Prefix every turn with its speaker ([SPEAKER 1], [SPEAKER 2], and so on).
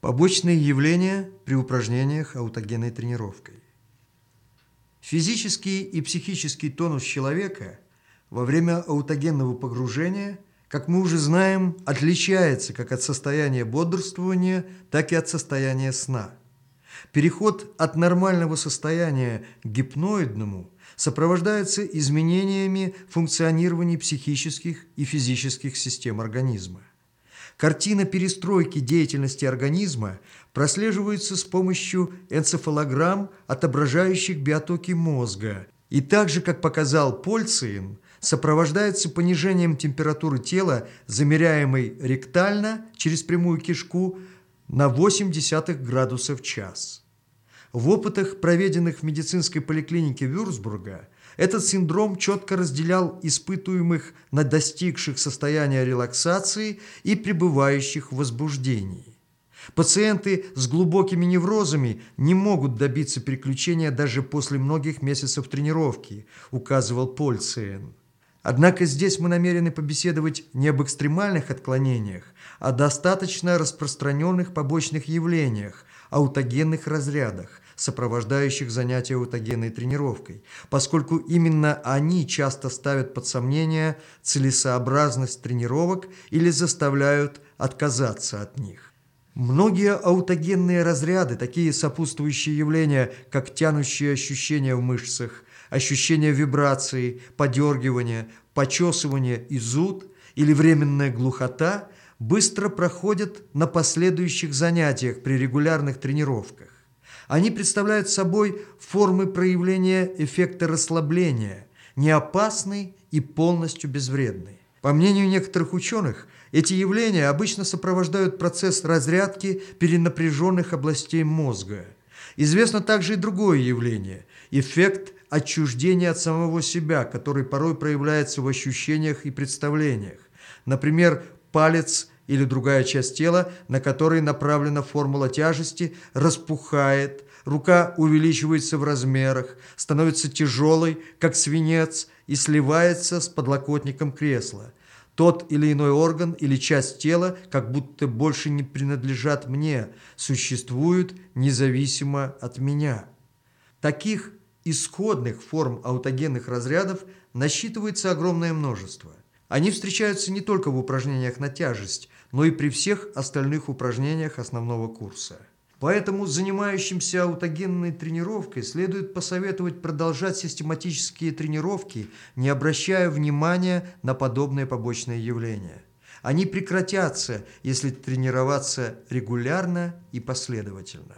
[SPEAKER 1] Побочные явления при упражнениях аутогенной тренировкой. Физический и психический тонус человека во время аутогенного погружения, как мы уже знаем, отличается как от состояния бодрствования, так и от состояния сна. Переход от нормального состояния к гипноидному сопровождается изменениями функционирования психических и физических систем организма. Картина перестройки деятельности организма прослеживается с помощью энцефалограмм, отображающих биотоки мозга, и так же, как показал Польциин, сопровождается понижением температуры тела, замеряемой ректально через прямую кишку на 0,8 градуса в час. В опытах, проведенных в медицинской поликлинике Вюрцбурга, этот синдром четко разделял испытуемых на достигших состояния релаксации и пребывающих в возбуждении. Пациенты с глубокими неврозами не могут добиться переключения даже после многих месяцев тренировки, указывал Польциен. Однако здесь мы намерены побеседовать не об экстремальных отклонениях, а достаточно распространенных побочных явлениях, аутогенных разрядах, сопровождающих занятия аутогенной тренировкой, поскольку именно они часто ставят под сомнение целесообразность тренировок или заставляют отказаться от них. Многие аутогенные разряды, такие сопутствующие явления, как тянущие ощущения в мышцах, ощущение вибрации, подергивания, почесывания и зуд или временная глухота – быстро проходят на последующих занятиях при регулярных тренировках. Они представляют собой формы проявления эффекта расслабления, неопасный и полностью безвредный. По мнению некоторых ученых, эти явления обычно сопровождают процесс разрядки перенапряженных областей мозга. Известно также и другое явление – эффект отчуждения от самого себя, который порой проявляется в ощущениях и представлениях. Например, палец или другая часть тела, на который направлена формула тяжести, распухает, рука увеличивается в размерах, становится тяжелой, как свинец, и сливается с подлокотником кресла. Тот или иной орган или часть тела как будто больше не принадлежат мне, существуют независимо от меня. Таких исходных форм аутогенных разрядов насчитывается огромное множество. Они встречаются не только в упражнениях на тяжесть, но и при всех остальных упражнениях основного курса. Поэтому занимающимся аутогенной тренировкой следует посоветовать продолжать систематические тренировки, не обращая внимания на подобные побочные явления. Они прекратятся, если тренироваться регулярно и последовательно.